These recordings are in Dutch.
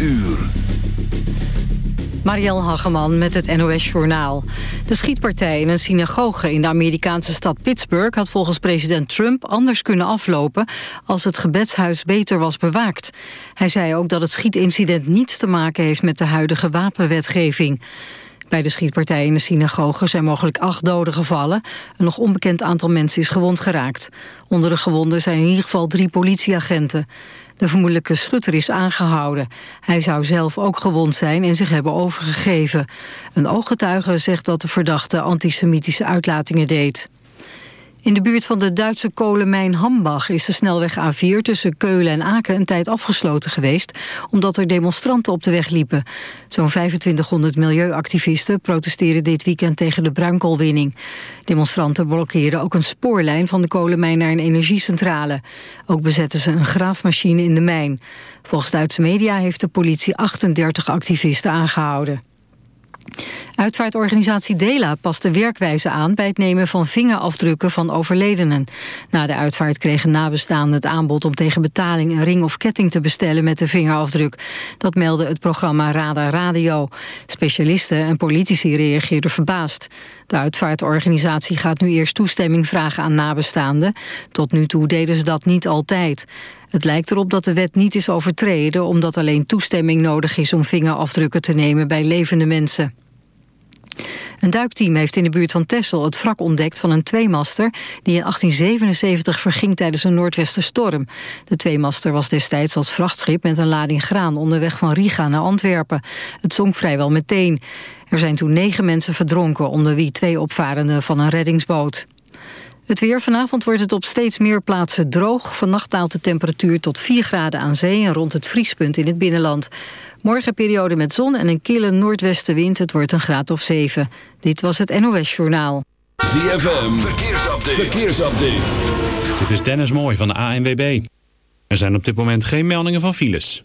uur. Marielle Hageman met het NOS Journaal. De schietpartij in een synagoge in de Amerikaanse stad Pittsburgh... had volgens president Trump anders kunnen aflopen... als het gebedshuis beter was bewaakt. Hij zei ook dat het schietincident niets te maken heeft... met de huidige wapenwetgeving. Bij de schietpartij in de synagoge zijn mogelijk acht doden gevallen. Een nog onbekend aantal mensen is gewond geraakt. Onder de gewonden zijn in ieder geval drie politieagenten. De vermoedelijke schutter is aangehouden. Hij zou zelf ook gewond zijn en zich hebben overgegeven. Een ooggetuige zegt dat de verdachte antisemitische uitlatingen deed. In de buurt van de Duitse kolenmijn Hambach is de snelweg A4 tussen Keulen en Aken een tijd afgesloten geweest, omdat er demonstranten op de weg liepen. Zo'n 2500 milieuactivisten protesteren dit weekend tegen de bruinkoolwinning. Demonstranten blokkeerden ook een spoorlijn van de kolenmijn naar een energiecentrale. Ook bezetten ze een graafmachine in de mijn. Volgens Duitse media heeft de politie 38 activisten aangehouden. Uitvaartorganisatie Dela past de werkwijze aan... bij het nemen van vingerafdrukken van overledenen. Na de uitvaart kregen nabestaanden het aanbod... om tegen betaling een ring of ketting te bestellen met de vingerafdruk. Dat meldde het programma Radar Radio. Specialisten en politici reageerden verbaasd. De uitvaartorganisatie gaat nu eerst toestemming vragen aan nabestaanden. Tot nu toe deden ze dat niet altijd. Het lijkt erop dat de wet niet is overtreden... omdat alleen toestemming nodig is om vingerafdrukken te nemen bij levende mensen. Een duikteam heeft in de buurt van Texel het wrak ontdekt van een tweemaster... die in 1877 verging tijdens een noordwestenstorm. De tweemaster was destijds als vrachtschip met een lading graan... onderweg van Riga naar Antwerpen. Het zonk vrijwel meteen. Er zijn toen negen mensen verdronken... onder wie twee opvarenden van een reddingsboot. Het weer vanavond wordt het op steeds meer plaatsen droog. Vannacht daalt de temperatuur tot 4 graden aan zee... en rond het vriespunt in het binnenland. Morgen periode met zon en een kille noordwestenwind. Het wordt een graad of 7. Dit was het NOS Journaal. ZFM, verkeersupdate. verkeersupdate. Dit is Dennis Mooij van de ANWB. Er zijn op dit moment geen meldingen van files.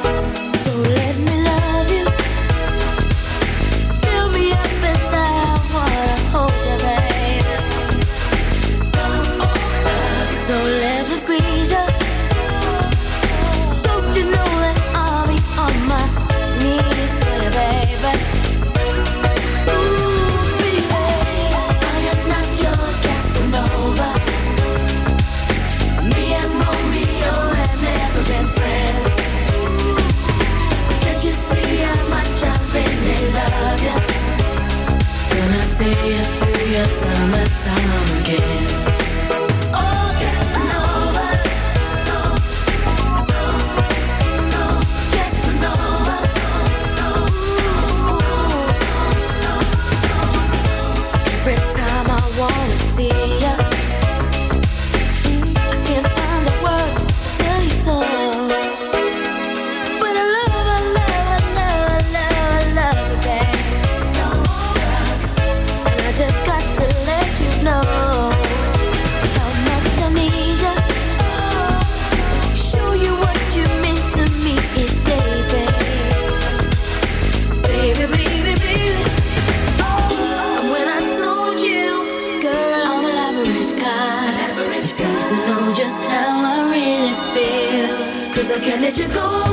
Can't let you go.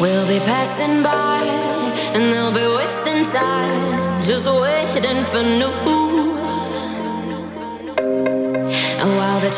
We'll be passing by, and they'll be wasting time just waiting for new.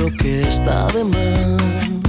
lo que está de más.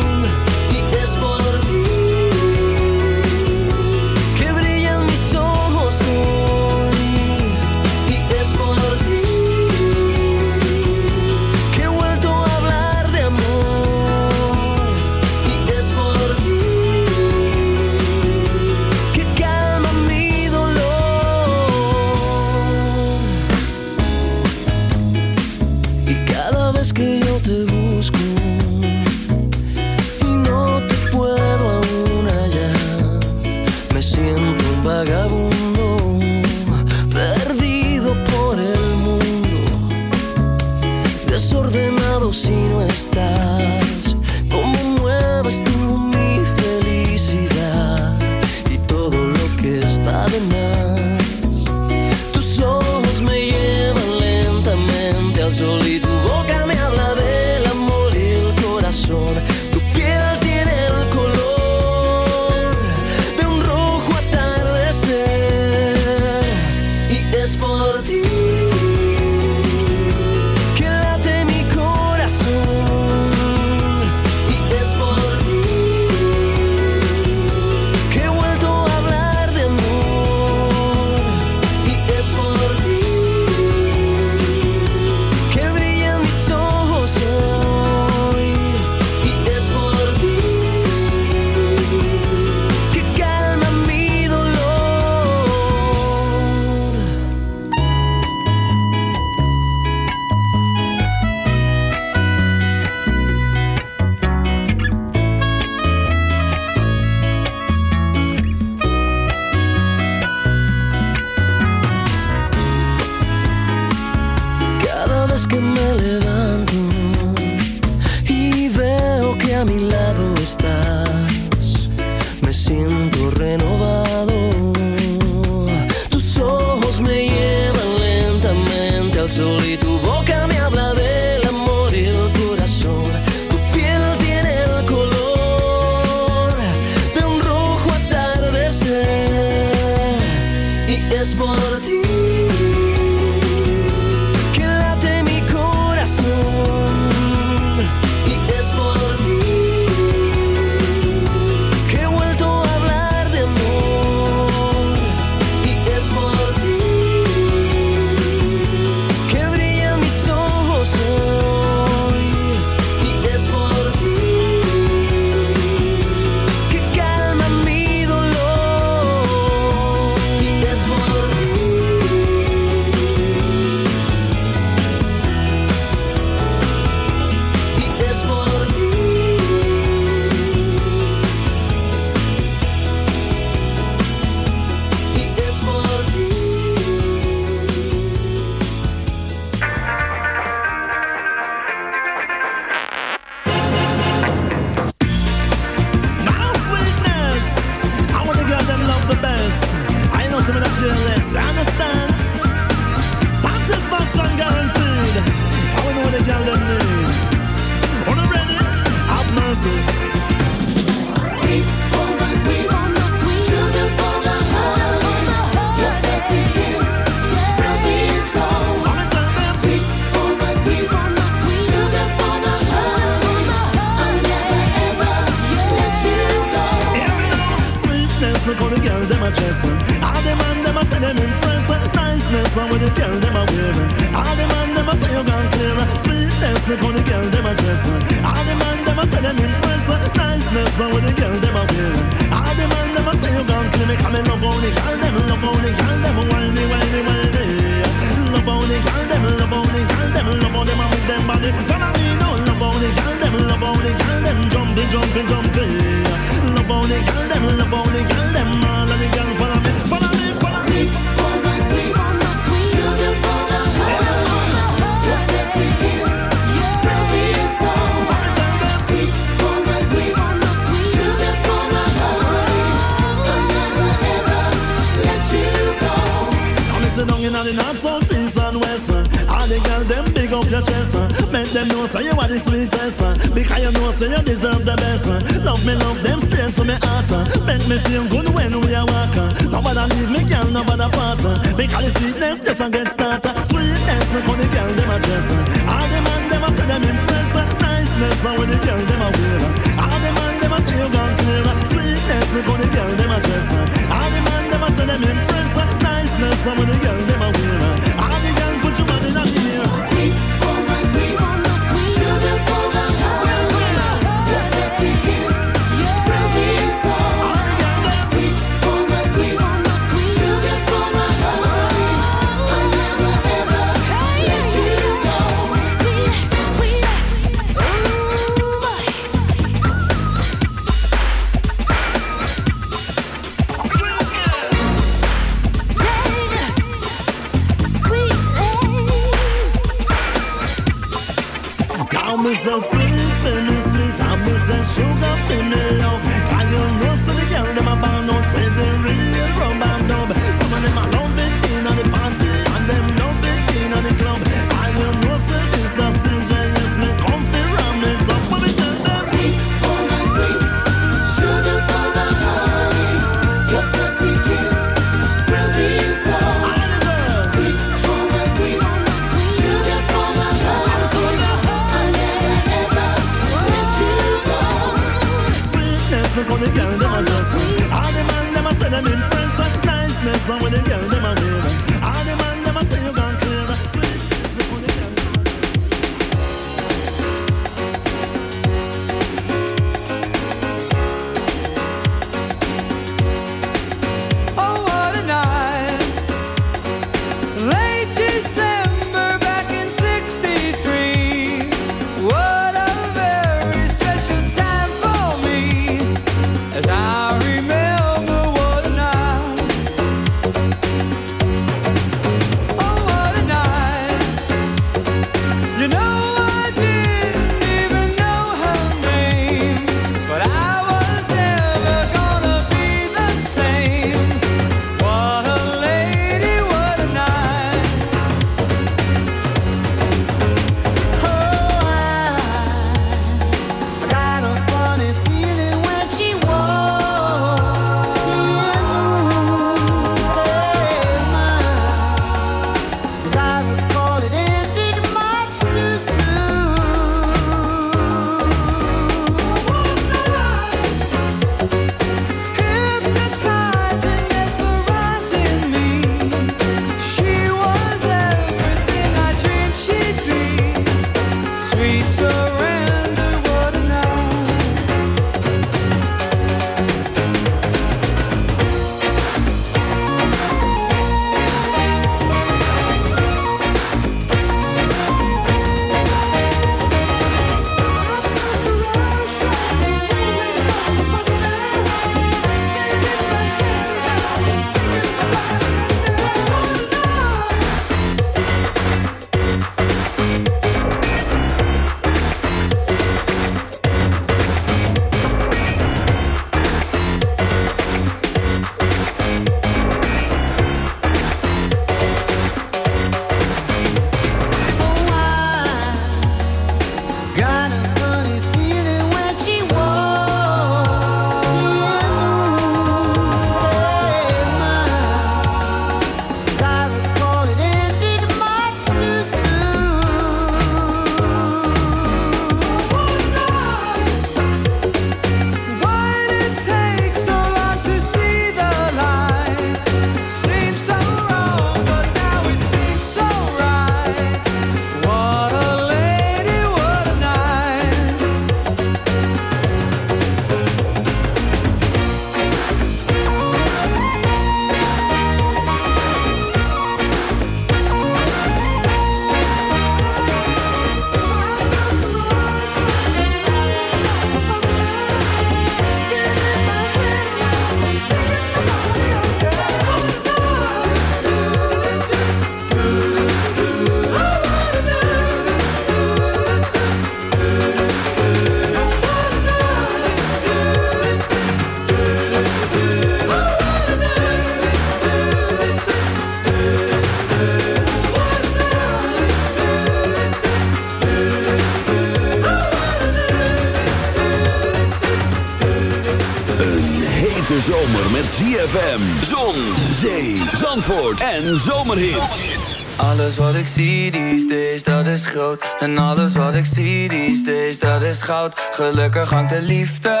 Ik zie these days, dat is groot. En alles wat ik zie these days, dat is goud. Gelukkig hangt de liefde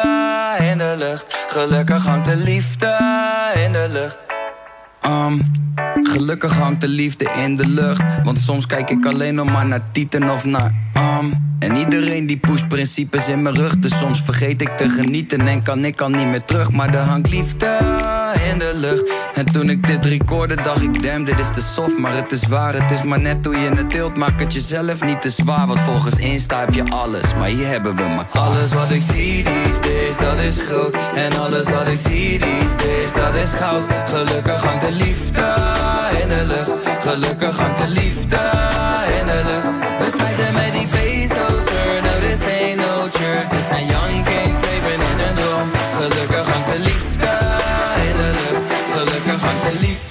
in de lucht. Gelukkig hangt de liefde in de lucht. Um, gelukkig hangt de liefde in de lucht. Want soms kijk ik alleen nog maar naar Tieten of naar um. En iedereen die pusht principes in mijn rug. Dus soms vergeet ik te genieten en kan ik al niet meer terug. Maar er hangt liefde in de lucht. En toen ik dit recorde, dacht ik, damn, dit is te soft. Maar het is waar, het is maar net hoe je het tilt. Maak het jezelf niet te zwaar, want volgens Insta heb je alles. Maar hier hebben we maar alles wat ik zie these days, dat is groot. En alles wat ik zie these days, dat is goud. Gelukkig hangt de liefde in de lucht. Gelukkig hangt de liefde in de lucht. We smijten met die bezels, er, no this ain't no church. Zijn Gelukkig hangt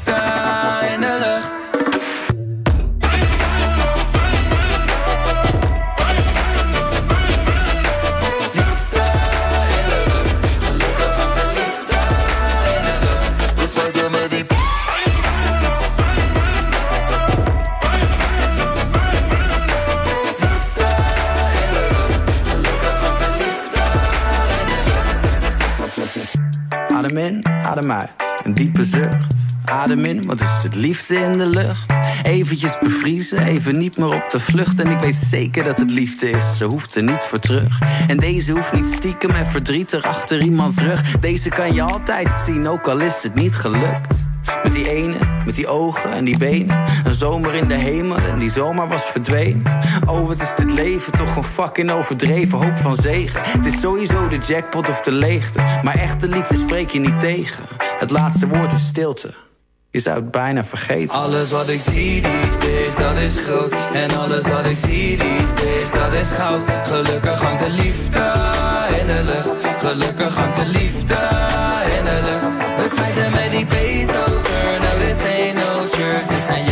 even niet meer op de vlucht. En ik weet zeker dat het liefde is, ze hoeft er niets voor terug. En deze hoeft niet stiekem en verdrietig achter iemands rug. Deze kan je altijd zien, ook al is het niet gelukt. Met die ene, met die ogen en die benen. Een zomer in de hemel en die zomer was verdwenen. Oh, wat is dit leven toch een fucking overdreven hoop van zegen. Het is sowieso de jackpot of de leegte. Maar echte liefde spreek je niet tegen. Het laatste woord is stilte. Je zou het bijna vergeten. Alles wat ik zie these days, dat is groot. En alles wat ik zie these days, dat is goud. Gelukkig hangt de liefde in de lucht. Gelukkig hangt de liefde in de lucht. We smijten met die bezels, er, no this ain't no. Het zijn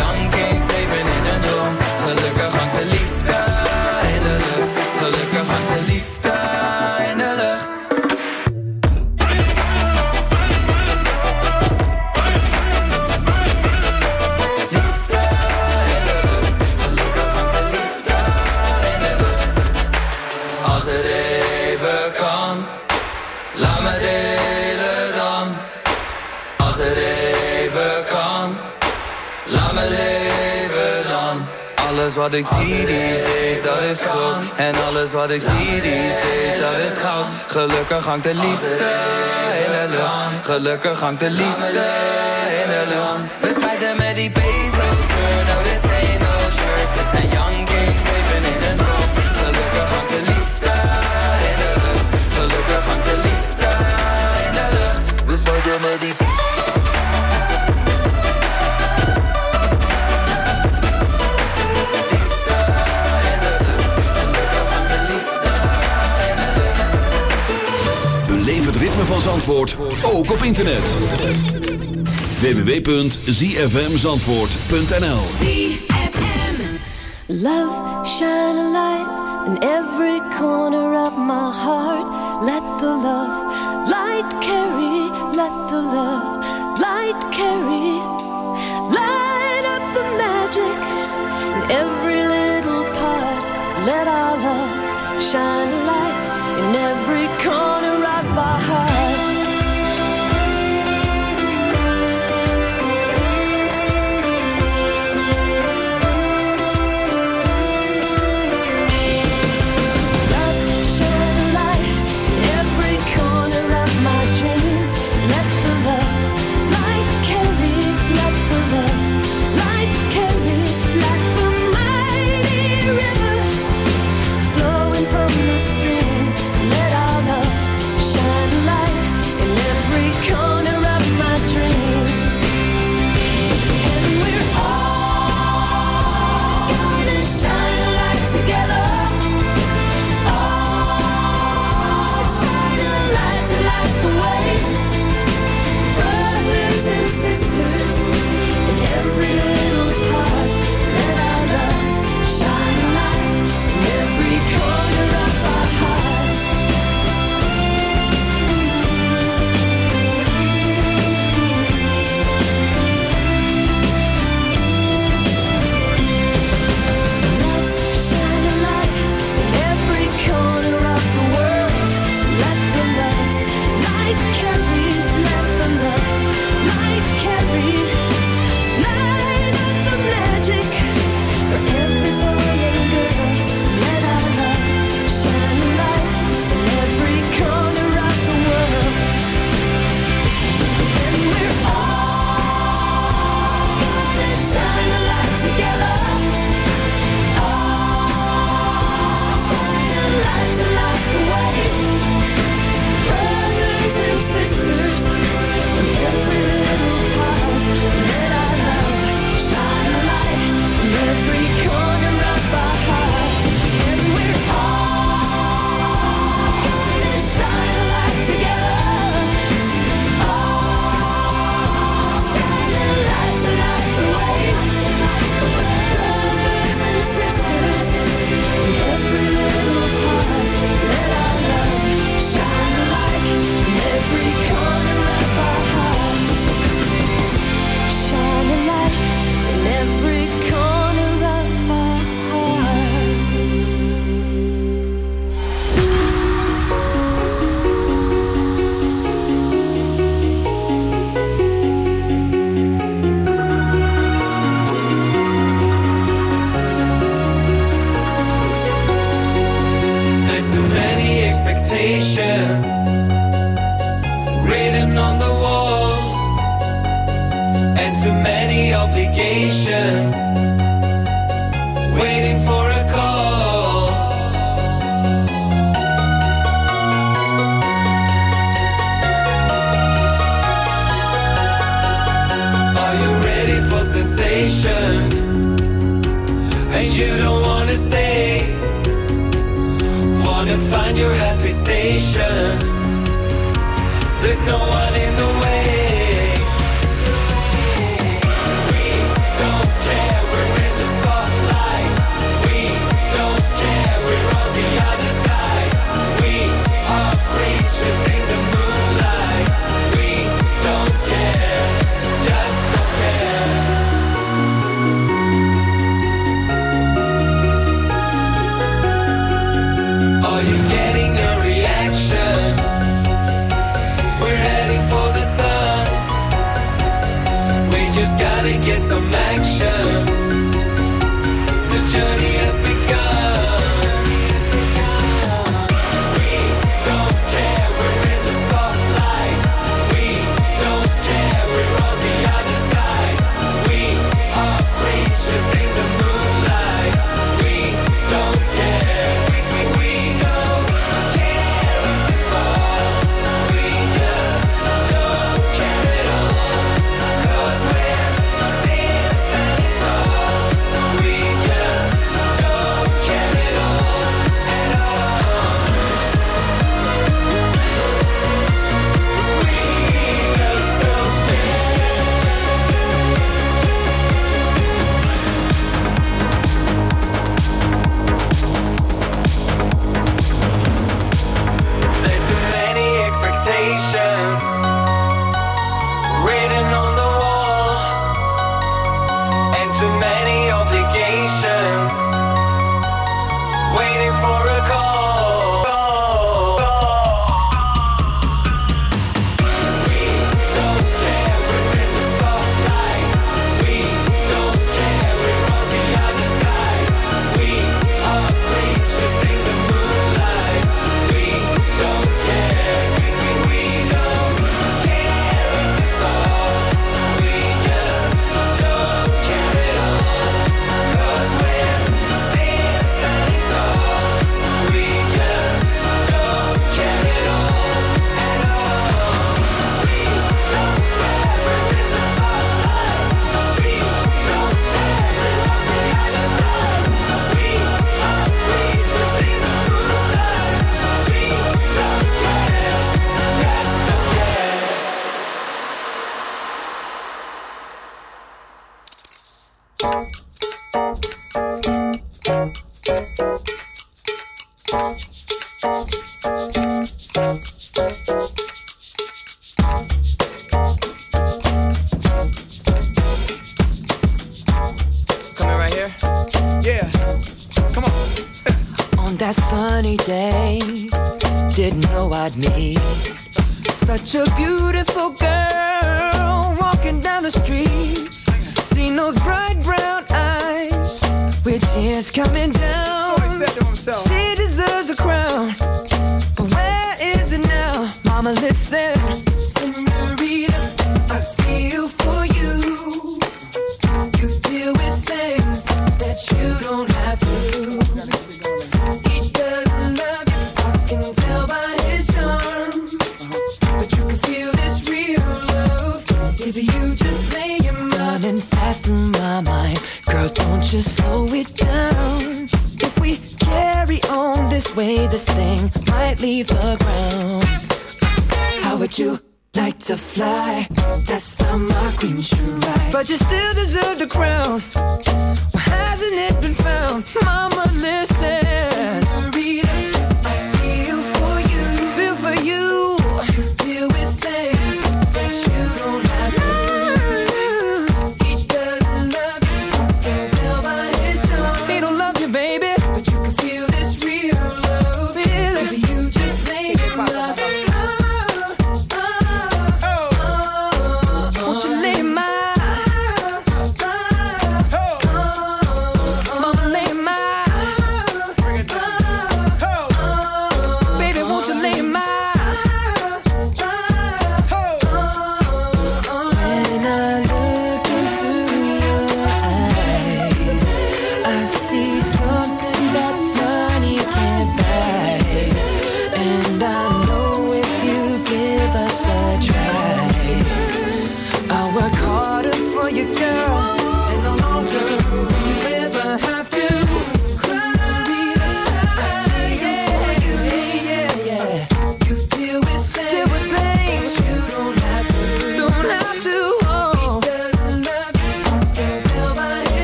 wat ik zie these days, dat is groot. En alles wat ik zie these days, dat is goud. Gelukkig hangt de liefde in de lucht. Gelukkig hangt de liefde in de lucht. We smijten met die bezels, no van Zandvoort, ook op internet. www.zfmzandvoort.nl Love, shine a light in every corner of my heart. Let the love light carry, let the love light carry. Light up the magic in every little part. Let our love shine a light in every expectations.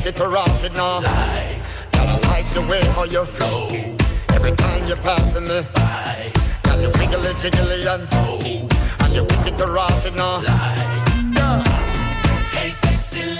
Girl, you wicked to rock it now. Girl, I like the way how you flow. Every time you're passing me by. Girl, you wiggly jiggly and oh, and you're wicked to rock it now. Girl, Hey, sexy